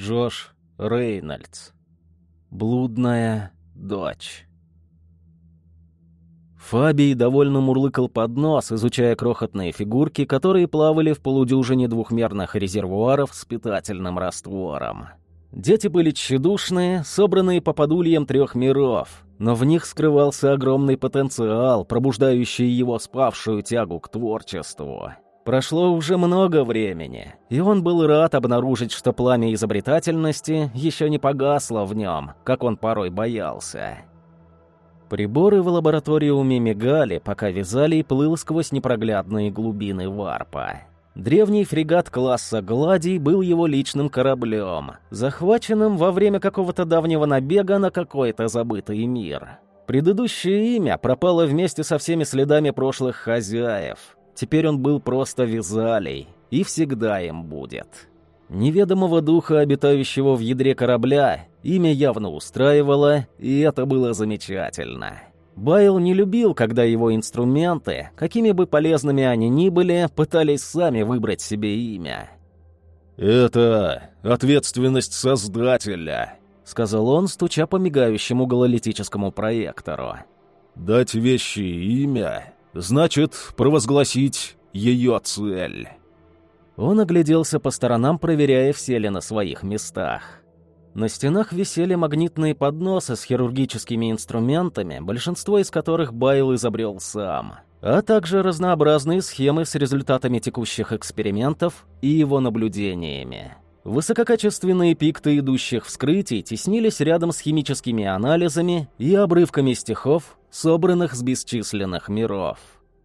Джош Рейнольдс. Блудная дочь. Фабий довольно мурлыкал под нос, изучая крохотные фигурки, которые плавали в полудюжине двухмерных резервуаров с питательным раствором. Дети были тщедушные, собранные по подульям трех миров, но в них скрывался огромный потенциал, пробуждающий его спавшую тягу к творчеству. Прошло уже много времени, и он был рад обнаружить, что пламя изобретательности еще не погасло в нем, как он порой боялся. Приборы в лабораториуме мигали, пока вязали плыл сквозь непроглядные глубины варпа. Древний фрегат класса «Гладий» был его личным кораблем, захваченным во время какого-то давнего набега на какой-то забытый мир. Предыдущее имя пропало вместе со всеми следами прошлых хозяев. Теперь он был просто Визалей, и всегда им будет. Неведомого духа, обитающего в ядре корабля, имя явно устраивало, и это было замечательно. Байл не любил, когда его инструменты, какими бы полезными они ни были, пытались сами выбрать себе имя. «Это ответственность Создателя», — сказал он, стуча по мигающему гололитическому проектору. «Дать вещи имя значит провозгласить ее цель». Он огляделся по сторонам, проверяя, все ли на своих местах. На стенах висели магнитные подносы с хирургическими инструментами, большинство из которых Байл изобрел сам, а также разнообразные схемы с результатами текущих экспериментов и его наблюдениями. Высококачественные пикты идущих вскрытий теснились рядом с химическими анализами и обрывками стихов, собранных с бесчисленных миров.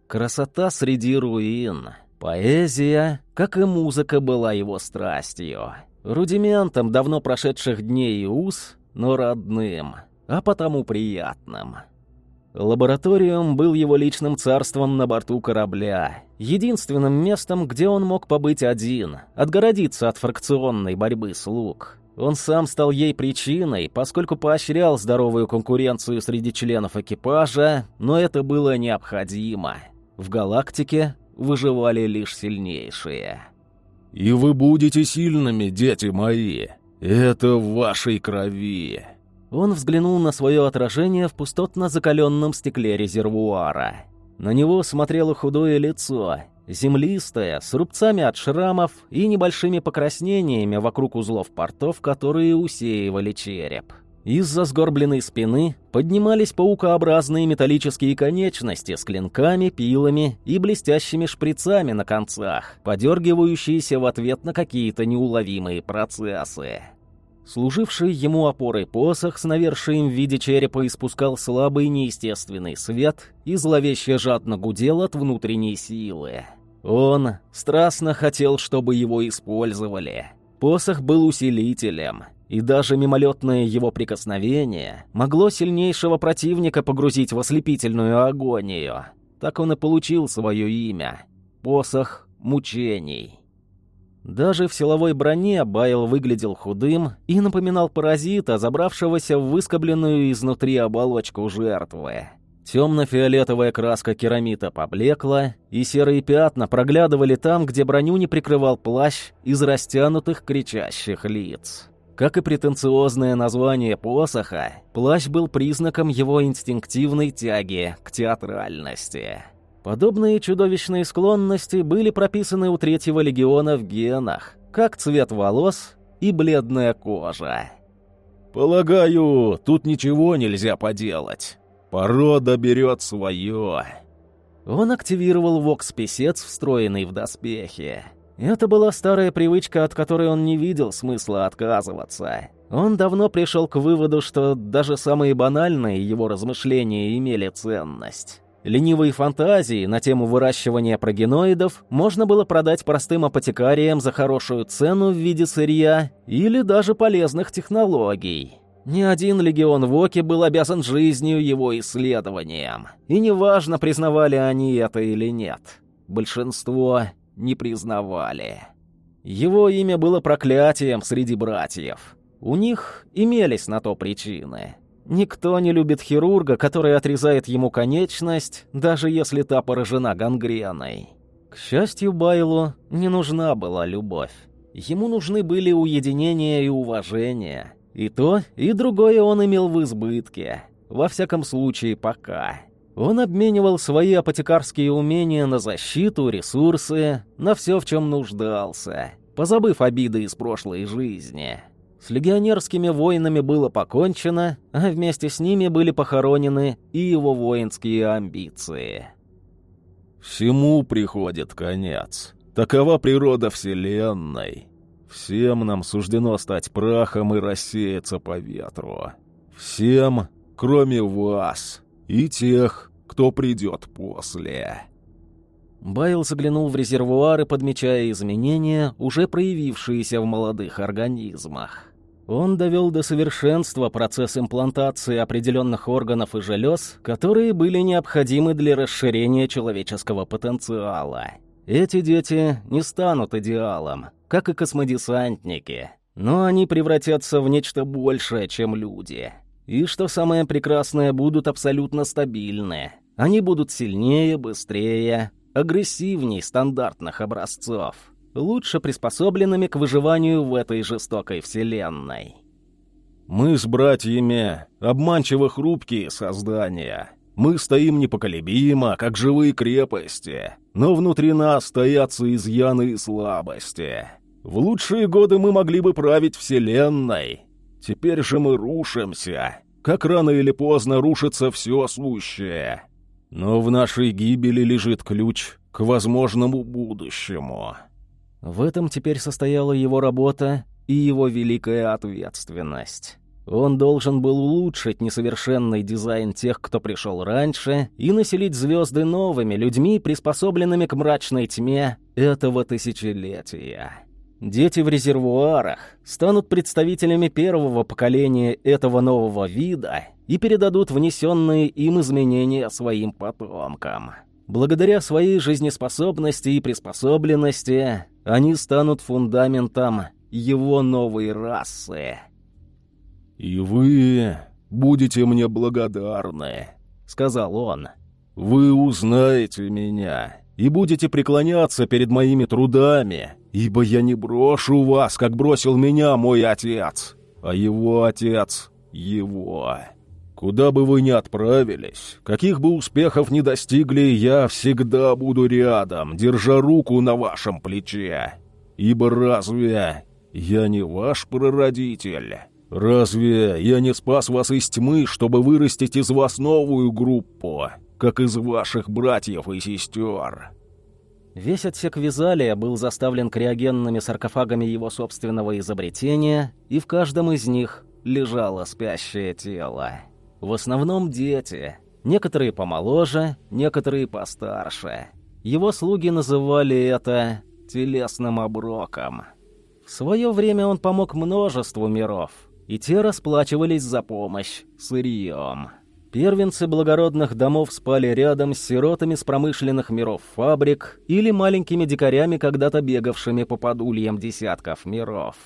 Красота среди руин. Поэзия, как и музыка, была его страстью. Рудиментом давно прошедших дней и уз, но родным, а потому приятным. Лабораториум был его личным царством на борту корабля, единственным местом, где он мог побыть один, отгородиться от фракционной борьбы слуг. Он сам стал ей причиной, поскольку поощрял здоровую конкуренцию среди членов экипажа, но это было необходимо. В галактике выживали лишь сильнейшие. И вы будете сильными, дети мои. Это в вашей крови». Он взглянул на свое отражение в пустотно закаленном стекле резервуара. На него смотрело худое лицо, землистое, с рубцами от шрамов и небольшими покраснениями вокруг узлов портов, которые усеивали череп. Из-за сгорбленной спины поднимались паукообразные металлические конечности с клинками, пилами и блестящими шприцами на концах, подергивающиеся в ответ на какие-то неуловимые процессы. Служивший ему опорой посох с навершием в виде черепа испускал слабый неестественный свет и зловеще жадно гудел от внутренней силы. Он страстно хотел, чтобы его использовали. Посох был усилителем — и даже мимолетное его прикосновение могло сильнейшего противника погрузить в ослепительную агонию. Так он и получил свое имя — посох мучений. Даже в силовой броне Байл выглядел худым и напоминал паразита, забравшегося в выскобленную изнутри оболочку жертвы. Темно-фиолетовая краска керамита поблекла, и серые пятна проглядывали там, где броню не прикрывал плащ из растянутых кричащих лиц. Как и претенциозное название посоха, плащ был признаком его инстинктивной тяги к театральности. Подобные чудовищные склонности были прописаны у Третьего легиона в генах, как цвет волос и бледная кожа. «Полагаю, тут ничего нельзя поделать. Порода берет свое». Он активировал вокс-писец, встроенный в доспехи. Это была старая привычка, от которой он не видел смысла отказываться. Он давно пришел к выводу, что даже самые банальные его размышления имели ценность. Ленивые фантазии на тему выращивания прогеноидов можно было продать простым апотекариям за хорошую цену в виде сырья или даже полезных технологий. Ни один легион Воки был обязан жизнью его исследованиям. И неважно, признавали они это или нет. Большинство не признавали. Его имя было проклятием среди братьев. У них имелись на то причины. Никто не любит хирурга, который отрезает ему конечность, даже если та поражена гангреной. К счастью, Байлу не нужна была любовь. Ему нужны были уединение и уважение. И то, и другое он имел в избытке. Во всяком случае, пока. Он обменивал свои апотекарские умения на защиту, ресурсы, на все, в чем нуждался, позабыв обиды из прошлой жизни. С легионерскими воинами было покончено, а вместе с ними были похоронены и его воинские амбиции. «Всему приходит конец. Такова природа Вселенной. Всем нам суждено стать прахом и рассеяться по ветру. Всем, кроме вас и тех, кто придет после». Байл заглянул в резервуары, подмечая изменения, уже проявившиеся в молодых организмах. Он довел до совершенства процесс имплантации определенных органов и желез, которые были необходимы для расширения человеческого потенциала. Эти дети не станут идеалом, как и космодесантники, но они превратятся в нечто большее, чем люди. И что самое прекрасное, будут абсолютно стабильны. Они будут сильнее, быстрее, агрессивней стандартных образцов лучше приспособленными к выживанию в этой жестокой вселенной. «Мы с братьями обманчиво хрупкие создания. Мы стоим непоколебимо, как живые крепости, но внутри нас стоятся изъяны и слабости. В лучшие годы мы могли бы править вселенной. Теперь же мы рушимся, как рано или поздно рушится все сущее. Но в нашей гибели лежит ключ к возможному будущему». В этом теперь состояла его работа и его великая ответственность. Он должен был улучшить несовершенный дизайн тех, кто пришел раньше, и населить звезды новыми людьми, приспособленными к мрачной тьме этого тысячелетия. Дети в резервуарах станут представителями первого поколения этого нового вида и передадут внесенные им изменения своим потомкам. Благодаря своей жизнеспособности и приспособленности они станут фундаментом его новой расы. «И вы будете мне благодарны», — сказал он. «Вы узнаете меня и будете преклоняться перед моими трудами, ибо я не брошу вас, как бросил меня мой отец, а его отец — его». Куда бы вы ни отправились, каких бы успехов ни достигли, я всегда буду рядом, держа руку на вашем плече. Ибо разве я не ваш прародитель? Разве я не спас вас из тьмы, чтобы вырастить из вас новую группу, как из ваших братьев и сестер?» Весь отсек Визалия был заставлен криогенными саркофагами его собственного изобретения, и в каждом из них лежало спящее тело. В основном дети. Некоторые помоложе, некоторые постарше. Его слуги называли это телесным оброком. В свое время он помог множеству миров, и те расплачивались за помощь сырьем. Первенцы благородных домов спали рядом с сиротами с промышленных миров фабрик или маленькими дикарями, когда-то бегавшими по подульям десятков миров.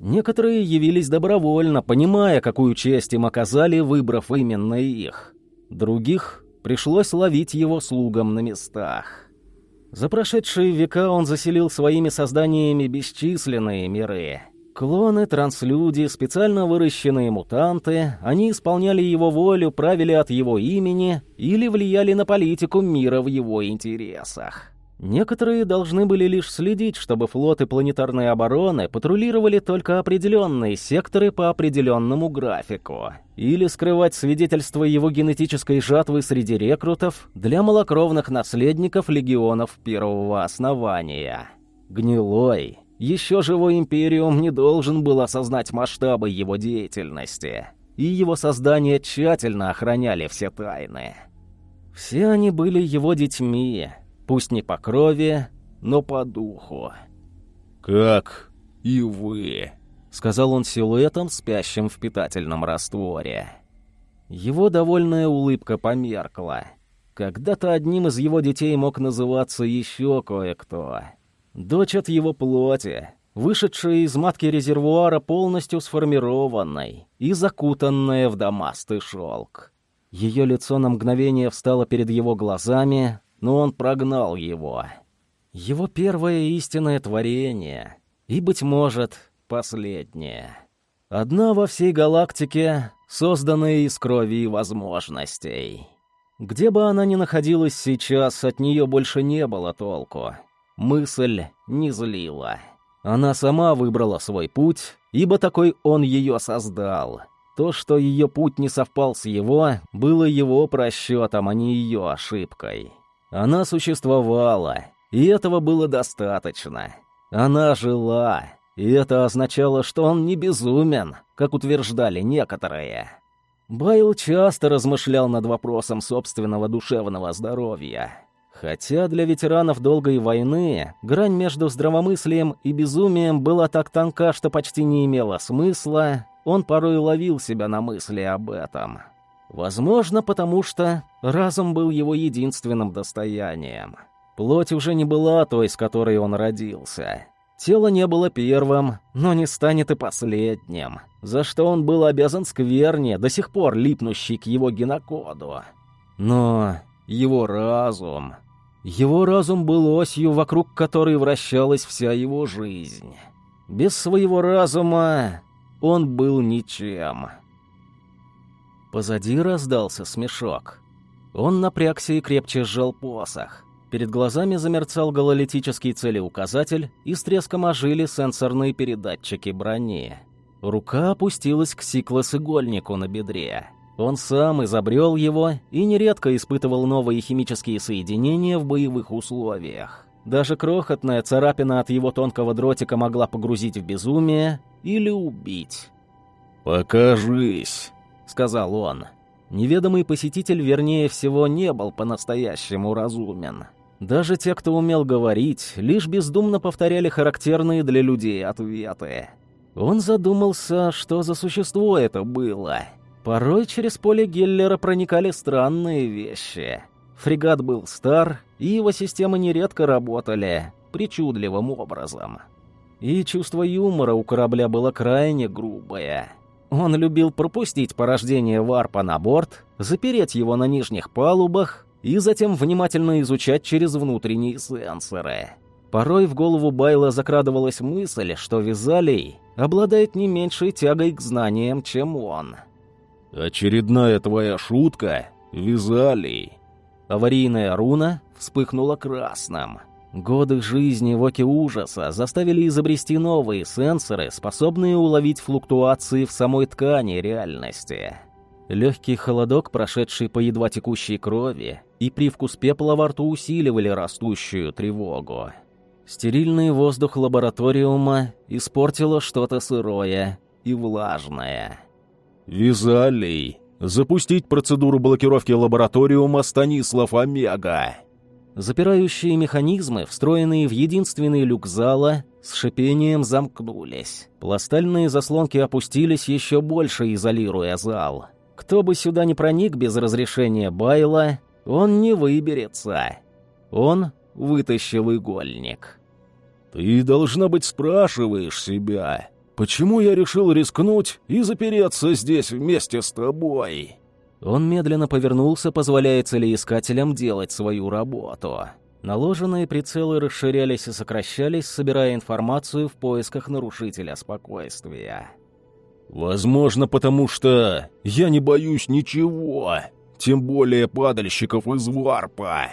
Некоторые явились добровольно, понимая, какую честь им оказали, выбрав именно их. Других пришлось ловить его слугам на местах. За прошедшие века он заселил своими созданиями бесчисленные миры. Клоны, транслюди, специально выращенные мутанты, они исполняли его волю, правили от его имени или влияли на политику мира в его интересах. Некоторые должны были лишь следить, чтобы флоты планетарной обороны патрулировали только определенные секторы по определенному графику, или скрывать свидетельства его генетической жатвы среди рекрутов для малокровных наследников легионов первого основания. Гнилой, еще живой Империум не должен был осознать масштабы его деятельности, и его создание тщательно охраняли все тайны. Все они были его детьми, Пусть не по крови, но по духу. «Как и вы», — сказал он силуэтом, спящим в питательном растворе. Его довольная улыбка померкла. Когда-то одним из его детей мог называться еще кое-кто. Дочь от его плоти, вышедшая из матки резервуара полностью сформированной и закутанная в дамастый шелк. Ее лицо на мгновение встало перед его глазами, но он прогнал его. Его первое истинное творение. И, быть может, последняя. Одна во всей галактике, созданная из крови и возможностей. Где бы она ни находилась сейчас, от нее больше не было толку. Мысль не злила. Она сама выбрала свой путь, ибо такой он ее создал. То, что ее путь не совпал с его, было его просчетом, а не ее ошибкой. Она существовала, и этого было достаточно. Она жила, и это означало, что он не безумен, как утверждали некоторые. Байл часто размышлял над вопросом собственного душевного здоровья. Хотя для ветеранов долгой войны грань между здравомыслием и безумием была так тонка, что почти не имела смысла, он порой ловил себя на мысли об этом. Возможно, потому что разум был его единственным достоянием. Плоть уже не была той, с которой он родился. Тело не было первым, но не станет и последним, за что он был обязан скверне, до сих пор липнущий к его генокоду. Но его разум... Его разум был осью, вокруг которой вращалась вся его жизнь. Без своего разума он был ничем. Позади раздался смешок. Он напрягся и крепче сжал посох. Перед глазами замерцал гололитический целеуказатель, и с треском ожили сенсорные передатчики брони. Рука опустилась к сиклос-игольнику на бедре. Он сам изобрел его и нередко испытывал новые химические соединения в боевых условиях. Даже крохотная царапина от его тонкого дротика могла погрузить в безумие или убить. «Покажись», — сказал он. Неведомый посетитель, вернее всего, не был по-настоящему разумен. Даже те, кто умел говорить, лишь бездумно повторяли характерные для людей ответы. Он задумался, что за существо это было. Порой через поле Геллера проникали странные вещи. Фрегат был стар, и его системы нередко работали причудливым образом. И чувство юмора у корабля было крайне грубое. Он любил пропустить порождение варпа на борт, запереть его на нижних палубах и затем внимательно изучать через внутренние сенсоры. Порой в голову Байла закрадывалась мысль, что Визалий обладает не меньшей тягой к знаниям, чем он. «Очередная твоя шутка, Визалий!» Аварийная руна вспыхнула красным. Годы жизни в оке ужаса заставили изобрести новые сенсоры, способные уловить флуктуации в самой ткани реальности. Легкий холодок, прошедший по едва текущей крови, и привкус пепла во рту усиливали растущую тревогу. Стерильный воздух лабораториума испортило что-то сырое и влажное. «Визалий, запустить процедуру блокировки лабораториума Станислав Омега!» Запирающие механизмы, встроенные в единственный люк зала, с шипением замкнулись. Пластальные заслонки опустились еще больше, изолируя зал. Кто бы сюда не проник без разрешения Байла, он не выберется. Он вытащил игольник. «Ты, должна быть, спрашиваешь себя, почему я решил рискнуть и запереться здесь вместе с тобой?» Он медленно повернулся, позволяя целеискателям делать свою работу. Наложенные прицелы расширялись и сокращались, собирая информацию в поисках нарушителя спокойствия. «Возможно, потому что я не боюсь ничего, тем более падальщиков из варпа».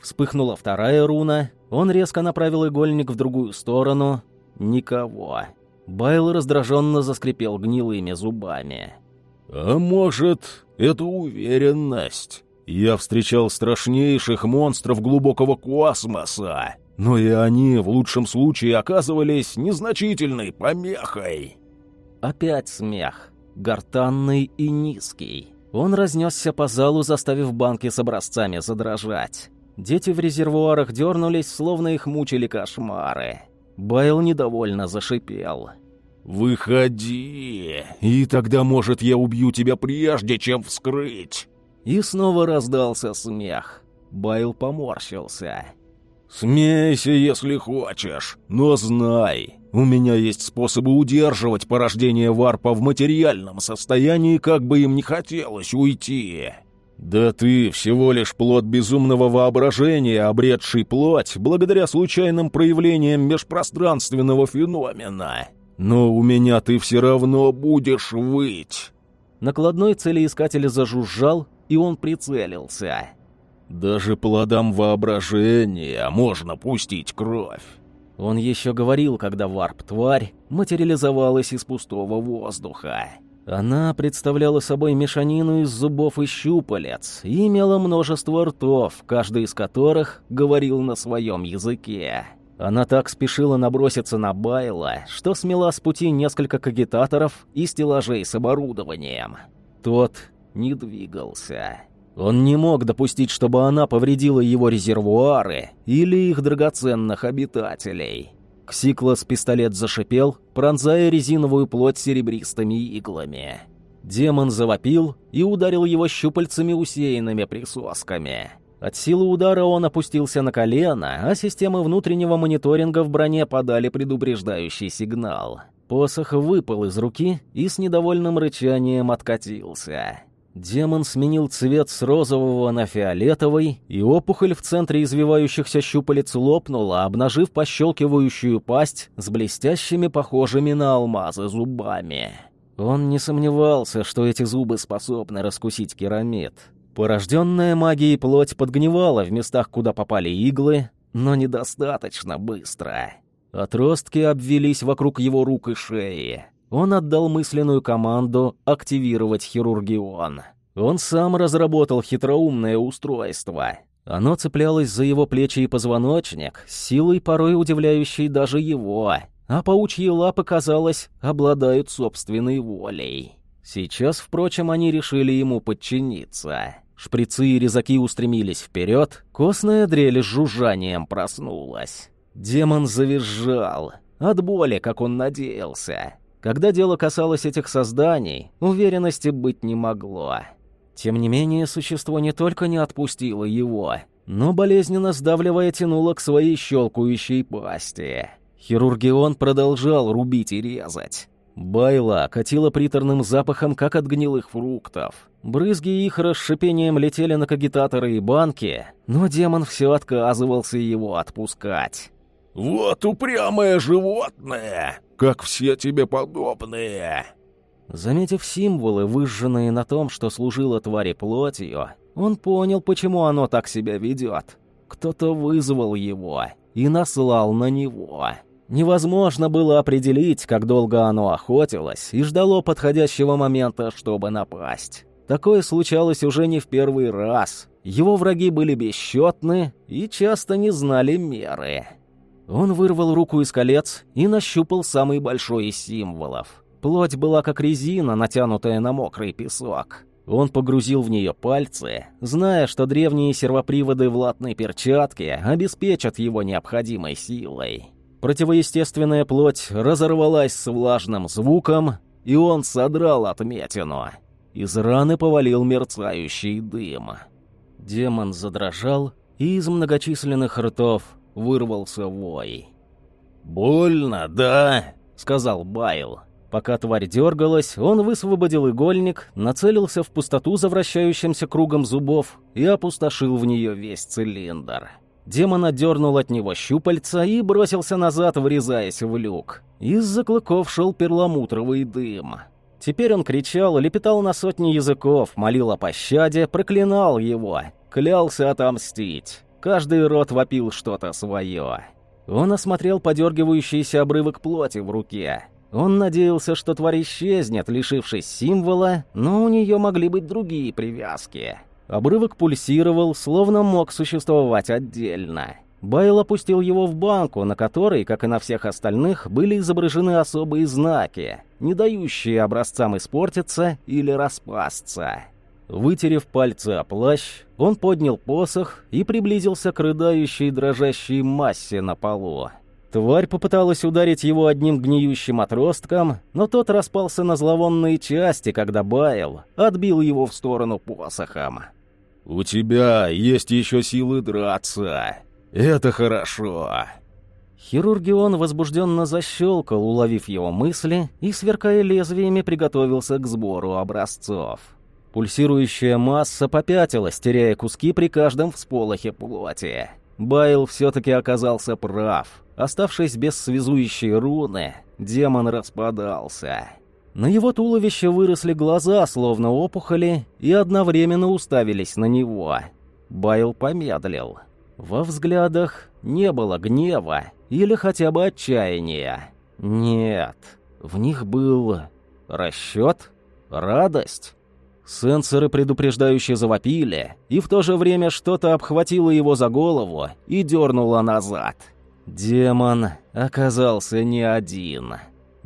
Вспыхнула вторая руна, он резко направил игольник в другую сторону. Никого. Байл раздраженно заскрипел гнилыми зубами. «А может, это уверенность? Я встречал страшнейших монстров глубокого космоса, но и они в лучшем случае оказывались незначительной помехой». Опять смех, гортанный и низкий. Он разнесся по залу, заставив банки с образцами задрожать. Дети в резервуарах дернулись, словно их мучили кошмары. Байл недовольно зашипел. «Выходи, и тогда, может, я убью тебя прежде, чем вскрыть!» И снова раздался смех. Байл поморщился. «Смейся, если хочешь, но знай, у меня есть способы удерживать порождение варпа в материальном состоянии, как бы им не хотелось уйти». «Да ты всего лишь плод безумного воображения, обретший плоть благодаря случайным проявлениям межпространственного феномена. Но у меня ты все равно будешь выть!» Накладной целеискатель зажужжал, и он прицелился. «Даже плодам воображения можно пустить кровь!» Он еще говорил, когда варп-тварь материализовалась из пустого воздуха. Она представляла собой мешанину из зубов и щупалец и имела множество ртов, каждый из которых говорил на своем языке. Она так спешила наброситься на Байла, что смела с пути несколько кагитаторов и стеллажей с оборудованием. Тот не двигался. Он не мог допустить, чтобы она повредила его резервуары или их драгоценных обитателей. Ксиклос-пистолет зашипел, пронзая резиновую плоть серебристыми иглами. Демон завопил и ударил его щупальцами, усеянными присосками. От силы удара он опустился на колено, а системы внутреннего мониторинга в броне подали предупреждающий сигнал. Посох выпал из руки и с недовольным рычанием откатился. Демон сменил цвет с розового на фиолетовый, и опухоль в центре извивающихся щупалец лопнула, обнажив пощелкивающую пасть с блестящими, похожими на алмазы зубами. Он не сомневался, что эти зубы способны раскусить керамид. Порожденная магией плоть подгнивала в местах, куда попали иглы, но недостаточно быстро. Отростки обвелись вокруг его рук и шеи. Он отдал мысленную команду активировать хирургион. Он сам разработал хитроумное устройство. Оно цеплялось за его плечи и позвоночник, силой порой удивляющей даже его, а паучьи лапы, казалось, обладают собственной волей. Сейчас, впрочем, они решили ему подчиниться. Шприцы и резаки устремились вперед, костная дрель с жужжанием проснулась. Демон завизжал. От боли, как он надеялся. Когда дело касалось этих созданий, уверенности быть не могло. Тем не менее, существо не только не отпустило его, но болезненно сдавливая тянуло к своей щелкающей пасти. Хирургион продолжал рубить и резать. Байла катила приторным запахом, как от гнилых фруктов. Брызги их расшипением летели на кагитаторы и банки, но демон все отказывался его отпускать. «Вот упрямое животное! Как все тебе подобные!» Заметив символы, выжженные на том, что служило твари плотью, он понял, почему оно так себя ведет. Кто-то вызвал его и наслал на него. Невозможно было определить, как долго оно охотилось и ждало подходящего момента, чтобы напасть. Такое случалось уже не в первый раз. Его враги были бесчетны и часто не знали меры. Он вырвал руку из колец и нащупал самый большой из символов. Плоть была как резина, натянутая на мокрый песок. Он погрузил в нее пальцы, зная, что древние сервоприводы в латной перчатке обеспечат его необходимой силой. Противоестественная плоть разорвалась с влажным звуком, и он содрал отметину. Из раны повалил мерцающий дым. Демон задрожал, и из многочисленных ртов вырвался вой. «Больно, да?» — сказал Байл. Пока тварь дергалась, он высвободил игольник, нацелился в пустоту за вращающимся кругом зубов и опустошил в нее весь цилиндр. Демон отдернул от него щупальца и бросился назад, врезаясь в люк. Из-за клыков шел перламутровый дым. Теперь он кричал, лепетал на сотни языков, молил о пощаде, проклинал его, клялся отомстить. Каждый рот вопил что-то свое. Он осмотрел подергивающийся обрывок плоти в руке. Он надеялся, что тварь исчезнет, лишившись символа, но у нее могли быть другие привязки. Обрывок пульсировал, словно мог существовать отдельно. Байл опустил его в банку, на которой, как и на всех остальных, были изображены особые знаки, не дающие образцам испортиться или распасться. Вытерев пальцы о плащ, он поднял посох и приблизился к рыдающей дрожащей массе на полу. Тварь попыталась ударить его одним гниющим отростком, но тот распался на зловонные части, когда Байл отбил его в сторону посохом. «У тебя есть еще силы драться. Это хорошо». Хирургион возбужденно защелкал, уловив его мысли, и, сверкая лезвиями, приготовился к сбору образцов. Пульсирующая масса попятилась, теряя куски при каждом всполохе плоти. Байл все-таки оказался прав. Оставшись без связующей руны, демон распадался. На его туловище выросли глаза, словно опухоли, и одновременно уставились на него. Байл помедлил. Во взглядах не было гнева или хотя бы отчаяния. Нет, в них был расчет, радость. Сенсоры предупреждающе завопили, и в то же время что-то обхватило его за голову и дернуло назад. Демон оказался не один.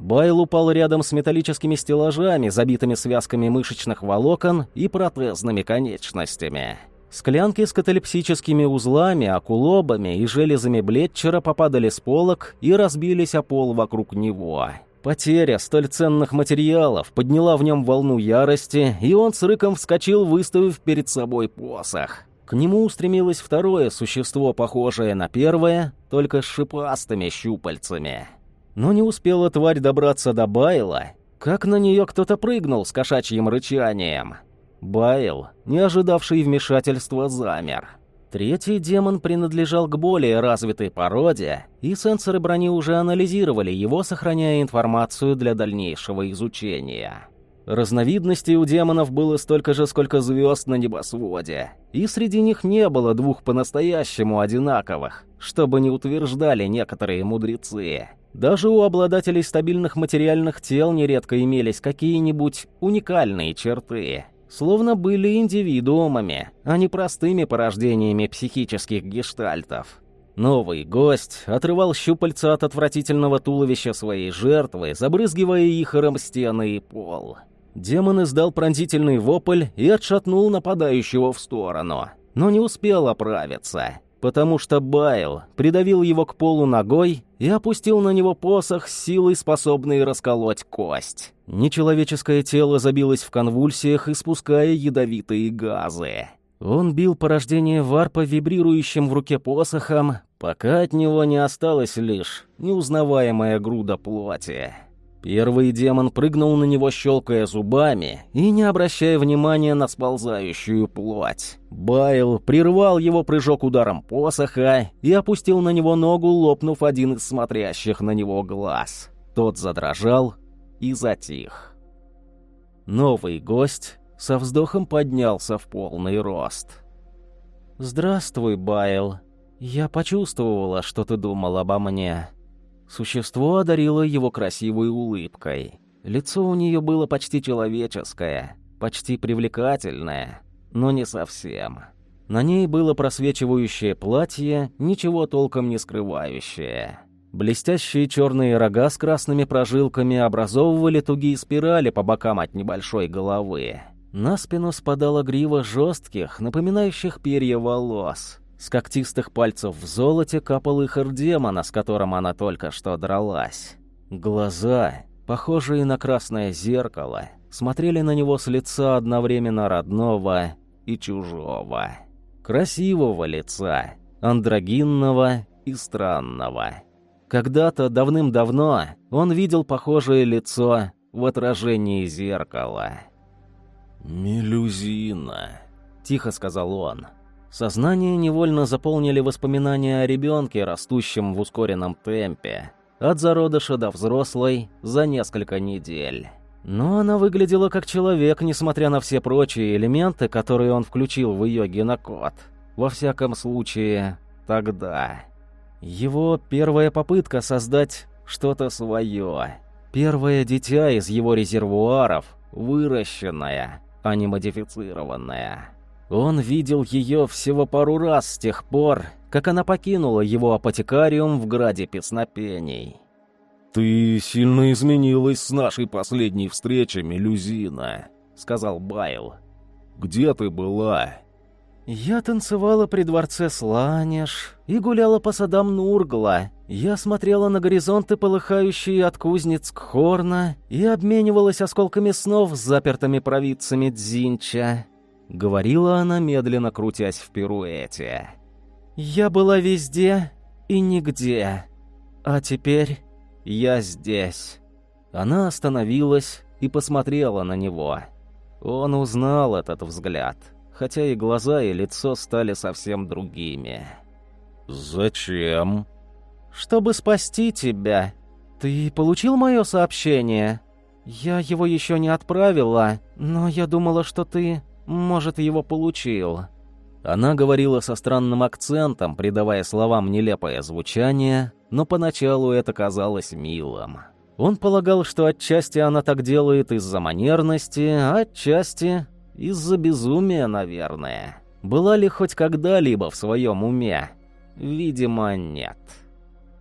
Байл упал рядом с металлическими стеллажами, забитыми связками мышечных волокон и протезными конечностями. Склянки с каталепсическими узлами, акулобами и железами Блетчера попадали с полок и разбились о пол вокруг него. Потеря столь ценных материалов подняла в нем волну ярости, и он с рыком вскочил, выставив перед собой посох. К нему устремилось второе существо, похожее на первое, только с шипастыми щупальцами. Но не успела тварь добраться до Байла, как на нее кто-то прыгнул с кошачьим рычанием. Байл, не ожидавший вмешательства, замер. Третий демон принадлежал к более развитой породе, и сенсоры брони уже анализировали его, сохраняя информацию для дальнейшего изучения. Разновидностей у демонов было столько же, сколько звезд на небосводе, и среди них не было двух по-настоящему одинаковых, чтобы не утверждали некоторые мудрецы. Даже у обладателей стабильных материальных тел нередко имелись какие-нибудь уникальные черты, словно были индивидуумами, а не простыми порождениями психических гештальтов. Новый гость отрывал щупальца от отвратительного туловища своей жертвы, забрызгивая ихором стены и пол. Демон издал пронзительный вопль и отшатнул нападающего в сторону, но не успел оправиться потому что Байл придавил его к полу ногой и опустил на него посох с силой, способной расколоть кость. Нечеловеческое тело забилось в конвульсиях, испуская ядовитые газы. Он бил порождение варпа вибрирующим в руке посохом, пока от него не осталась лишь неузнаваемая груда плоти. Первый демон прыгнул на него, щелкая зубами и не обращая внимания на сползающую плоть. Байл прервал его прыжок ударом посоха и опустил на него ногу, лопнув один из смотрящих на него глаз. Тот задрожал и затих. Новый гость со вздохом поднялся в полный рост. «Здравствуй, Байл. Я почувствовала, что ты думал обо мне». Существо одарило его красивой улыбкой. Лицо у нее было почти человеческое, почти привлекательное, но не совсем. На ней было просвечивающее платье, ничего толком не скрывающее. Блестящие черные рога с красными прожилками образовывали тугие спирали по бокам от небольшой головы. На спину спадала грива жестких, напоминающих перья волос. С когтистых пальцев в золоте капал ихор демона, с которым она только что дралась. Глаза, похожие на красное зеркало, смотрели на него с лица одновременно родного и чужого. Красивого лица, андрогинного и странного. Когда-то давным-давно он видел похожее лицо в отражении зеркала. «Мелюзина», — тихо сказал он. Сознание невольно заполнили воспоминания о ребенке, растущем в ускоренном темпе, от зародыша до взрослой за несколько недель. Но она выглядела как человек, несмотря на все прочие элементы, которые он включил в ее генокод. Во всяком случае, тогда. Его первая попытка создать что-то свое. Первое дитя из его резервуаров, выращенное, а не модифицированное. Он видел ее всего пару раз с тех пор, как она покинула его апотекариум в граде песнопений. «Ты сильно изменилась с нашей последней встречи, Мелюзина», — сказал Байл. «Где ты была?» «Я танцевала при дворце Сланеш и гуляла по садам Нургла. Я смотрела на горизонты, полыхающие от кузнец Кхорна, и обменивалась осколками снов с запертыми провидцами Дзинча. — говорила она, медленно крутясь в пируэте. «Я была везде и нигде. А теперь я здесь». Она остановилась и посмотрела на него. Он узнал этот взгляд, хотя и глаза, и лицо стали совсем другими. «Зачем?» «Чтобы спасти тебя. Ты получил мое сообщение? Я его еще не отправила, но я думала, что ты, может, его получил». Она говорила со странным акцентом, придавая словам нелепое звучание, но поначалу это казалось милым. Он полагал, что отчасти она так делает из-за манерности, а отчасти из-за безумия, наверное. Была ли хоть когда-либо в своем уме? Видимо, нет.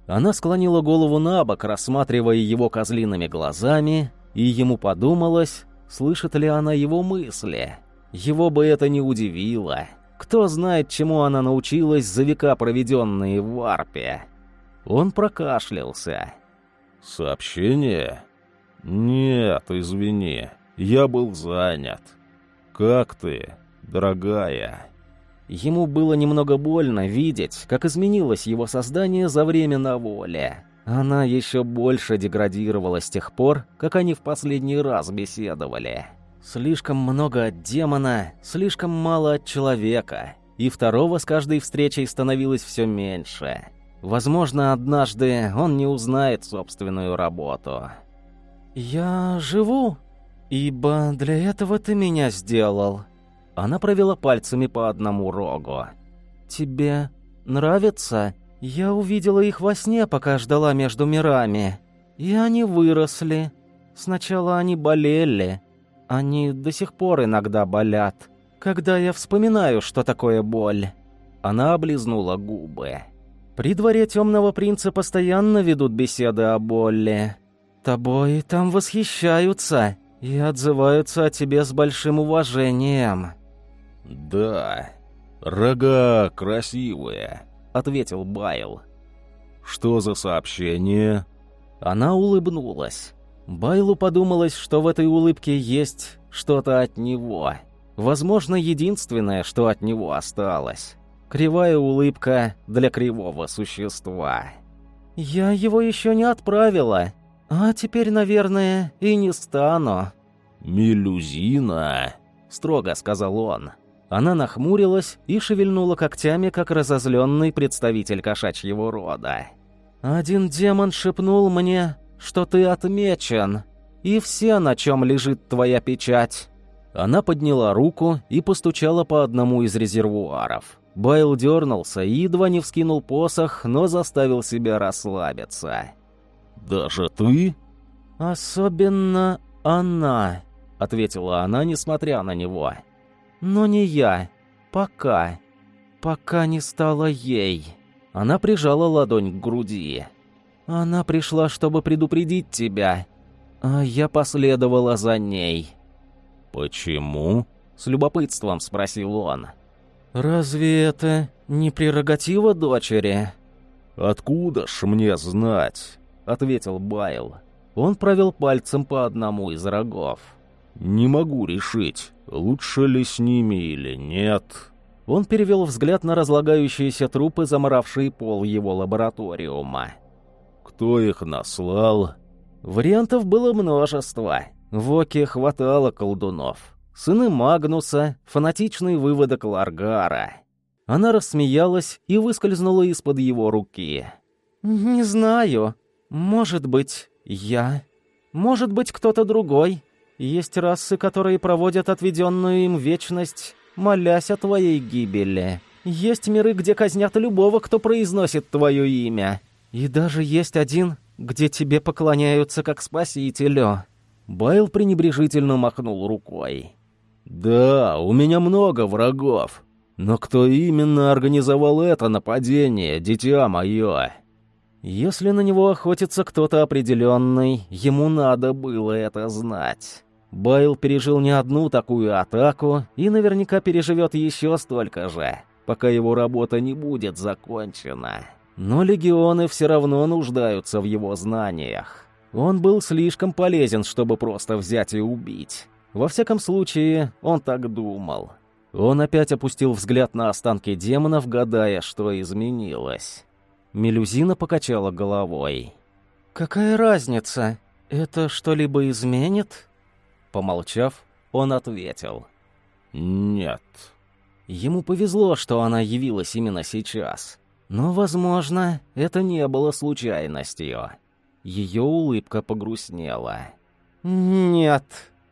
Она склонила голову на бок, рассматривая его козлиными глазами, и ему подумалось, слышит ли она его мысли. Его бы это не удивило. Кто знает, чему она научилась за века, проведенные в варпе. Он прокашлялся. «Сообщение? Нет, извини, я был занят. Как ты, дорогая?» Ему было немного больно видеть, как изменилось его создание за время на воле. Она еще больше деградировала с тех пор, как они в последний раз беседовали. Слишком много от демона, слишком мало от человека. И второго с каждой встречей становилось все меньше. Возможно, однажды он не узнает собственную работу. «Я живу, ибо для этого ты меня сделал», она провела пальцами по одному рогу. «Тебе нравится? Я увидела их во сне, пока ждала между мирами. И они выросли. Сначала они болели. Они до сих пор иногда болят. Когда я вспоминаю, что такое боль». Она облизнула губы. «При дворе темного принца постоянно ведут беседы о боли. Тобой там восхищаются и отзываются о тебе с большим уважением». «Да, рога красивые», — ответил Байл. «Что за сообщение?» Она улыбнулась. Байлу подумалось, что в этой улыбке есть что-то от него. Возможно, единственное, что от него осталось. Кривая улыбка для кривого существа. «Я его еще не отправила, а теперь, наверное, и не стану». «Мелюзина», — строго сказал он. Она нахмурилась и шевельнула когтями, как разозленный представитель кошачьего рода. «Один демон шепнул мне, что ты отмечен, и все, на чем лежит твоя печать». Она подняла руку и постучала по одному из резервуаров. Байл дернулся и едва не вскинул посох, но заставил себя расслабиться. «Даже ты?» «Особенно она», — ответила она, несмотря на него. Но не я. Пока. Пока не стала ей. Она прижала ладонь к груди. Она пришла, чтобы предупредить тебя. А я последовала за ней. «Почему?» — с любопытством спросил он. «Разве это не прерогатива дочери?» «Откуда ж мне знать?» — ответил Байл. Он провел пальцем по одному из рогов. «Не могу решить, лучше ли с ними или нет». Он перевел взгляд на разлагающиеся трупы, заморавшие пол его лабораториума. «Кто их наслал?» Вариантов было множество. В Оке хватало колдунов. Сыны Магнуса, фанатичный выводок Ларгара. Она рассмеялась и выскользнула из-под его руки. «Не знаю. Может быть, я. Может быть, кто-то другой. Есть расы, которые проводят отведенную им вечность, молясь о твоей гибели. Есть миры, где казнят любого, кто произносит твое имя. И даже есть один, где тебе поклоняются как спасителю». Байл пренебрежительно махнул рукой. «Да, у меня много врагов. Но кто именно организовал это нападение, дитя мое?» Если на него охотится кто-то определенный, ему надо было это знать. Байл пережил не одну такую атаку и наверняка переживет еще столько же, пока его работа не будет закончена. Но легионы все равно нуждаются в его знаниях. Он был слишком полезен, чтобы просто взять и убить. Во всяком случае, он так думал. Он опять опустил взгляд на останки демонов, гадая, что изменилось. Мелюзина покачала головой. «Какая разница? Это что-либо изменит?» Помолчав, он ответил. «Нет». Ему повезло, что она явилась именно сейчас. Но, возможно, это не было случайностью. Ее улыбка погрустнела. «Нет,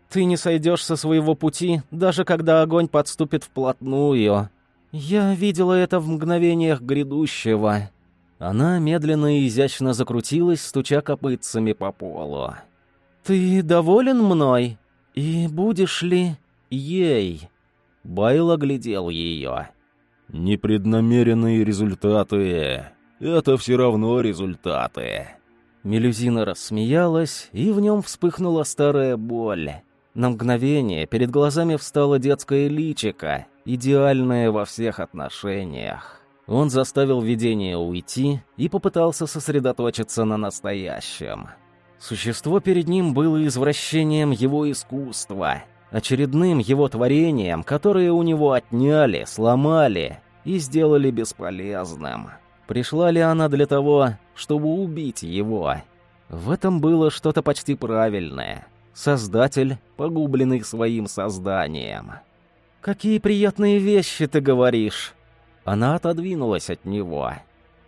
ты не сойдешь со своего пути, даже когда огонь подступит вплотную. Я видела это в мгновениях грядущего». Она медленно и изящно закрутилась, стуча копытцами по полу. «Ты доволен мной? И будешь ли ей?» Байл оглядел ее. «Непреднамеренные результаты — это все равно результаты». Мелюзина рассмеялась, и в нем вспыхнула старая боль. На мгновение перед глазами встала детское личико, идеальное во всех отношениях. Он заставил видение уйти и попытался сосредоточиться на настоящем. Существо перед ним было извращением его искусства, очередным его творением, которое у него отняли, сломали и сделали бесполезным. Пришла ли она для того, чтобы убить его? В этом было что-то почти правильное. Создатель, погубленный своим созданием. «Какие приятные вещи ты говоришь!» Она отодвинулась от него.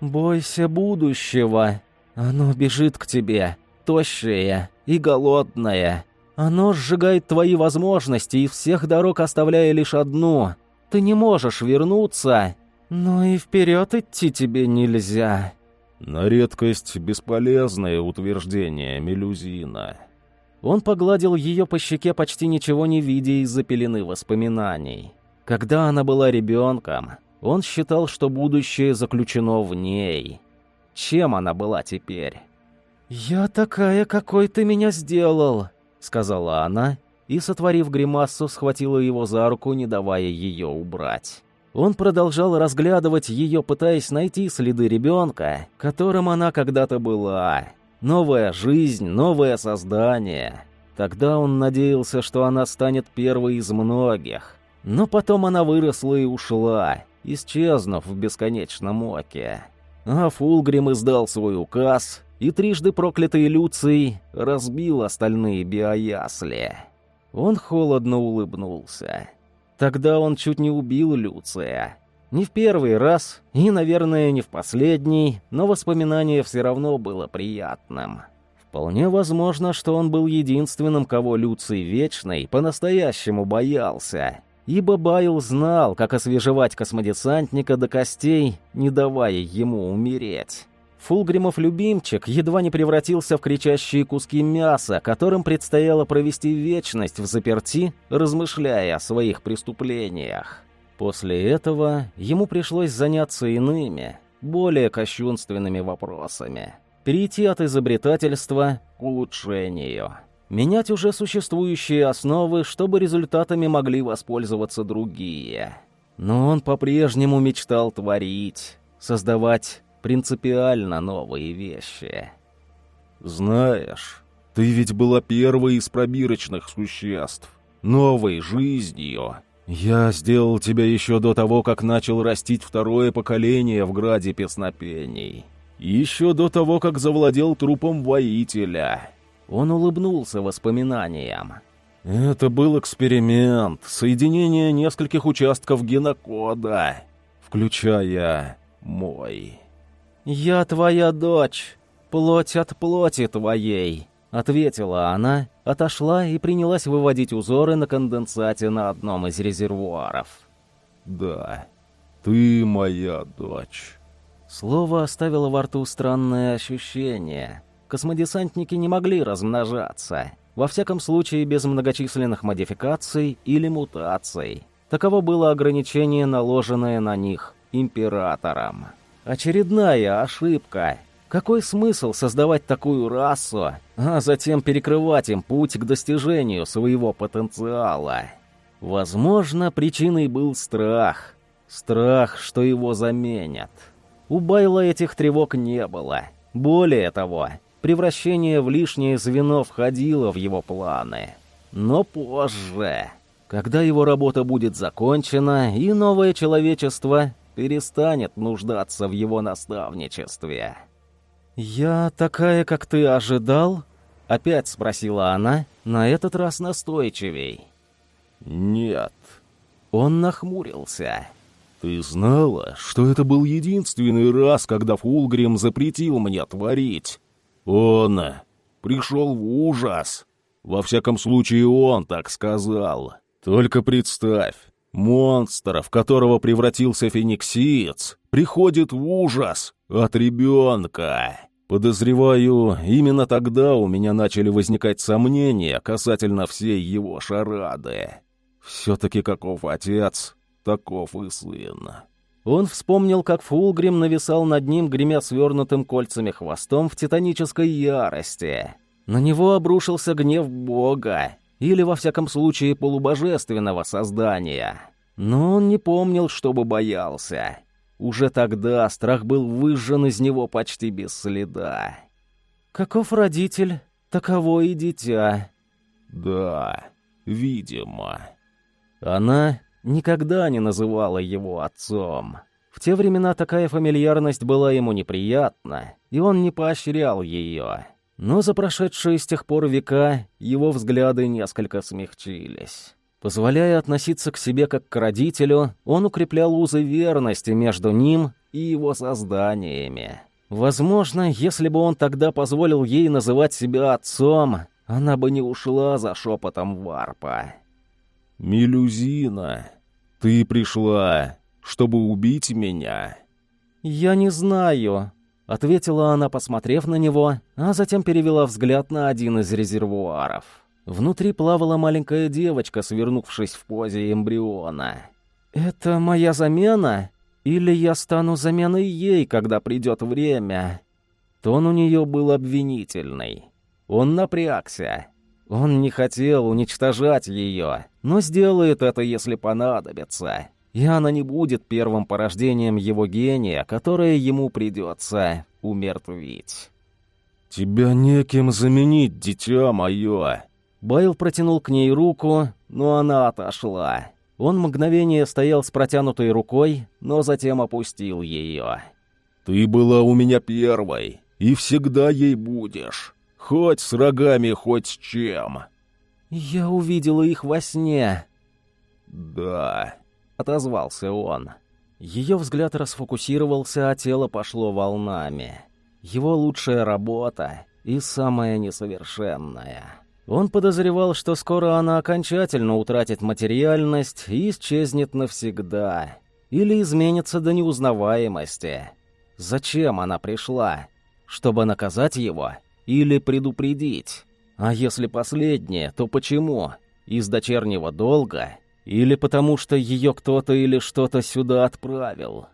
«Бойся будущего. Оно бежит к тебе, тощее и голодное. Оно сжигает твои возможности и всех дорог оставляя лишь одну. Ты не можешь вернуться, но и вперед идти тебе нельзя». На редкость бесполезное утверждение Мелюзина. Он погладил ее по щеке, почти ничего не видя из-за пелены воспоминаний. Когда она была ребенком, он считал, что будущее заключено в ней. Чем она была теперь? «Я такая, какой ты меня сделал», — сказала она, и, сотворив гримасу, схватила его за руку, не давая ее убрать. Он продолжал разглядывать ее, пытаясь найти следы ребенка, которым она когда-то была. Новая жизнь, новое создание. Тогда он надеялся, что она станет первой из многих. Но потом она выросла и ушла, исчезнув в бесконечном оке. А Фулгрим издал свой указ, и трижды проклятый Люций разбил остальные биоясли. Он холодно улыбнулся. Тогда он чуть не убил Люция. Не в первый раз, и, наверное, не в последний, но воспоминание все равно было приятным. Вполне возможно, что он был единственным, кого Люций Вечный по-настоящему боялся, ибо Байл знал, как освежевать космодесантника до костей, не давая ему умереть. Фулгримов любимчик едва не превратился в кричащие куски мяса, которым предстояло провести вечность в заперти, размышляя о своих преступлениях. После этого ему пришлось заняться иными, более кощунственными вопросами. Перейти от изобретательства к улучшению. Менять уже существующие основы, чтобы результатами могли воспользоваться другие. Но он по-прежнему мечтал творить, создавать принципиально новые вещи. «Знаешь, ты ведь была первой из пробирочных существ, новой жизнью. Я сделал тебя еще до того, как начал растить второе поколение в граде песнопений. Еще до того, как завладел трупом воителя». Он улыбнулся воспоминаниям. «Это был эксперимент, соединение нескольких участков генокода, включая мой». «Я твоя дочь, плоть от плоти твоей», — ответила она, отошла и принялась выводить узоры на конденсате на одном из резервуаров. «Да, ты моя дочь». Слово оставило во рту странное ощущение. Космодесантники не могли размножаться. Во всяком случае, без многочисленных модификаций или мутаций. Таково было ограничение, наложенное на них императором. Очередная ошибка. Какой смысл создавать такую расу, а затем перекрывать им путь к достижению своего потенциала? Возможно, причиной был страх. Страх, что его заменят. У Байла этих тревог не было. Более того, превращение в лишнее звено входило в его планы. Но позже, когда его работа будет закончена и новое человечество перестанет нуждаться в его наставничестве. «Я такая, как ты ожидал?» — опять спросила она, на этот раз настойчивей. «Нет». Он нахмурился. «Ты знала, что это был единственный раз, когда Фулгрим запретил мне творить? Он пришел в ужас. Во всяком случае, он так сказал. Только представь, монстр, в которого превратился фениксиец, приходит в ужас от ребенка». Подозреваю, именно тогда у меня начали возникать сомнения касательно всей его шарады. Все-таки каков отец, таков и сын. Он вспомнил, как Фулгрим нависал над ним, гремя свернутым кольцами хвостом в титанической ярости. На него обрушился гнев Бога, или, во всяком случае, полубожественного создания. Но он не помнил, чтобы боялся. Уже тогда страх был выжжен из него почти без следа. «Каков родитель, таково и дитя». «Да, видимо». Она никогда не называла его отцом. В те времена такая фамильярность была ему неприятна, и он не поощрял ее. Но за прошедшие с тех пор века его взгляды несколько смягчились. Позволяя относиться к себе как к родителю, он укреплял узы верности между ним и его созданиями. Возможно, если бы он тогда позволил ей называть себя отцом, она бы не ушла за шепотом варпа. «Мелюзина, ты пришла, чтобы убить меня?» «Я не знаю», — ответила она, посмотрев на него, а затем перевела взгляд на один из резервуаров. Внутри плавала маленькая девочка, свернувшись в позе эмбриона. «Это моя замена? Или я стану заменой ей, когда придет время?» Тон у нее был обвинительный. Он напрягся. Он не хотел уничтожать ее, но сделает это, если понадобится. И она не будет первым порождением его гения, которое ему придется умертвить. «Тебя неким заменить, дитя мое!» Байл протянул к ней руку, но она отошла. Он мгновение стоял с протянутой рукой, но затем опустил ее. «Ты была у меня первой, и всегда ей будешь. Хоть с рогами, хоть с чем». «Я увидела их во сне». «Да», — отозвался он. Ее взгляд расфокусировался, а тело пошло волнами. Его лучшая работа и самая несовершенная. Он подозревал, что скоро она окончательно утратит материальность и исчезнет навсегда. Или изменится до неузнаваемости. Зачем она пришла? Чтобы наказать его? Или предупредить? А если последнее, то почему? Из дочернего долга? Или потому что ее кто-то или что-то сюда отправил?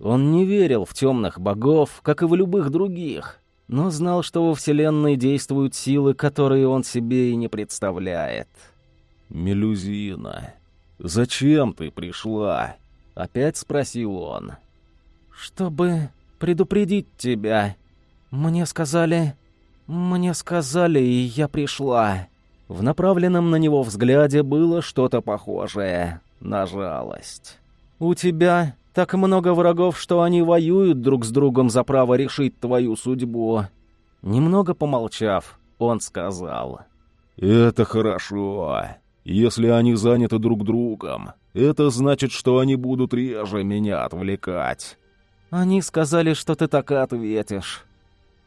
Он не верил в темных богов, как и в любых других но знал, что во Вселенной действуют силы, которые он себе и не представляет. «Мелюзина, зачем ты пришла?» — опять спросил он. «Чтобы предупредить тебя. Мне сказали... Мне сказали, и я пришла». В направленном на него взгляде было что-то похожее на жалость. «У тебя так много врагов, что они воюют друг с другом за право решить твою судьбу». Немного помолчав, он сказал. «Это хорошо. Если они заняты друг другом, это значит, что они будут реже меня отвлекать». «Они сказали, что ты так и ответишь».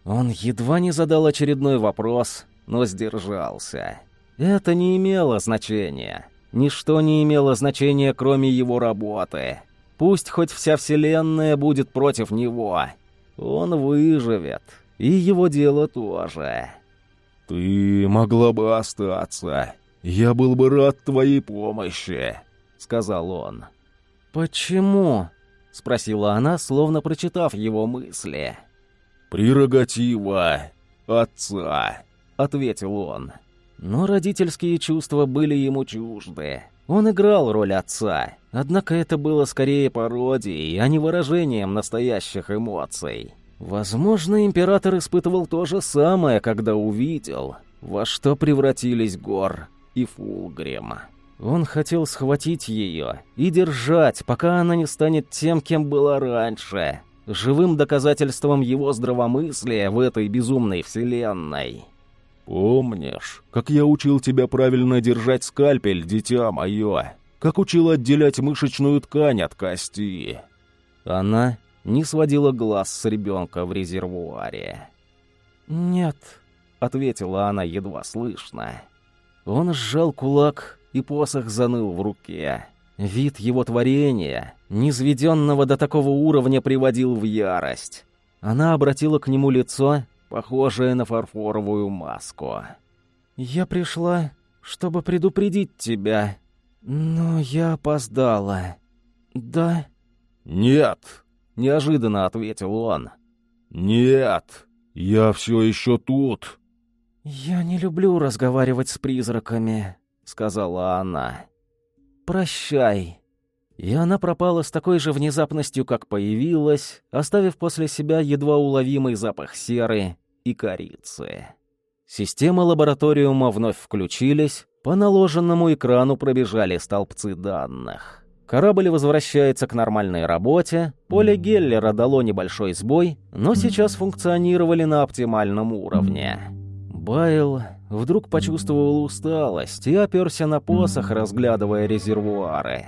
Он едва не задал очередной вопрос, но сдержался. Это не имело значения. Ничто не имело значения, кроме его работы. Пусть хоть вся вселенная будет против него. Он выживет. И его дело тоже. «Ты могла бы остаться. Я был бы рад твоей помощи», — сказал он. «Почему?» — спросила она, словно прочитав его мысли. «Прерогатива отца», — ответил он. Но родительские чувства были ему чужды. Он играл роль отца, однако это было скорее пародией, а не выражением настоящих эмоций. Возможно, император испытывал то же самое, когда увидел, во что превратились Гор и Фулгрим. Он хотел схватить ее и держать, пока она не станет тем, кем была раньше, живым доказательством его здравомыслия в этой безумной вселенной. Помнишь, как я учил тебя правильно держать скальпель, дитя мое? Как учил отделять мышечную ткань от кости?» Она не сводила глаз с ребенка в резервуаре. «Нет», — ответила она едва слышно. Он сжал кулак, и посох заныл в руке. Вид его творения, низведенного до такого уровня, приводил в ярость. Она обратила к нему лицо, похожее на фарфоровую маску. «Я пришла, чтобы предупредить тебя, но я опоздала. Да?» «Нет», — неожиданно ответил он. «Нет, я все еще тут». «Я не люблю разговаривать с призраками», — сказала она. «Прощай». И она пропала с такой же внезапностью, как появилась, оставив после себя едва уловимый запах серы и корицы. Системы лабораториума вновь включились, по наложенному экрану пробежали столбцы данных. Корабль возвращается к нормальной работе, поле Геллера дало небольшой сбой, но сейчас функционировали на оптимальном уровне. Байл вдруг почувствовал усталость и оперся на посох, разглядывая резервуары.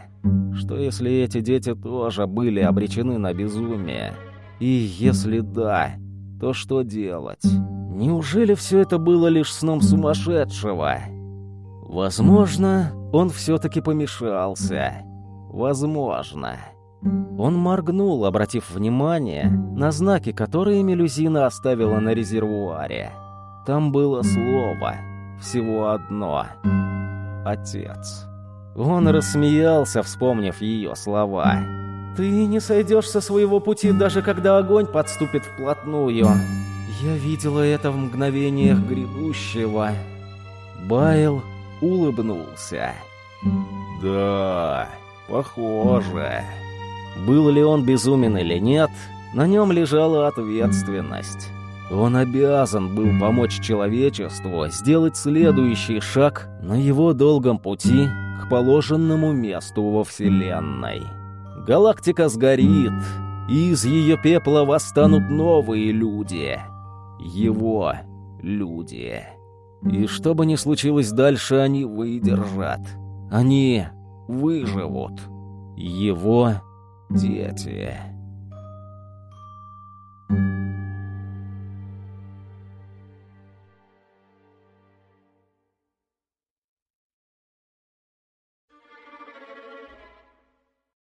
Что если эти дети тоже были обречены на безумие? И если да, то что делать? Неужели все это было лишь сном сумасшедшего? Возможно, он все-таки помешался. Возможно. Он моргнул, обратив внимание на знаки, которые Мелюзина оставила на резервуаре. Там было слово, всего одно. Отец. Он рассмеялся, вспомнив ее слова. «Ты не сойдешь со своего пути, даже когда огонь подступит вплотную. Я видела это в мгновениях грядущего». Байл улыбнулся. «Да, похоже». Был ли он безумен или нет, на нем лежала ответственность. Он обязан был помочь человечеству сделать следующий шаг на его долгом пути к положенному месту во Вселенной. Галактика сгорит, и из ее пепла восстанут новые люди. Его люди. И что бы ни случилось дальше, они выдержат. Они выживут. Его дети.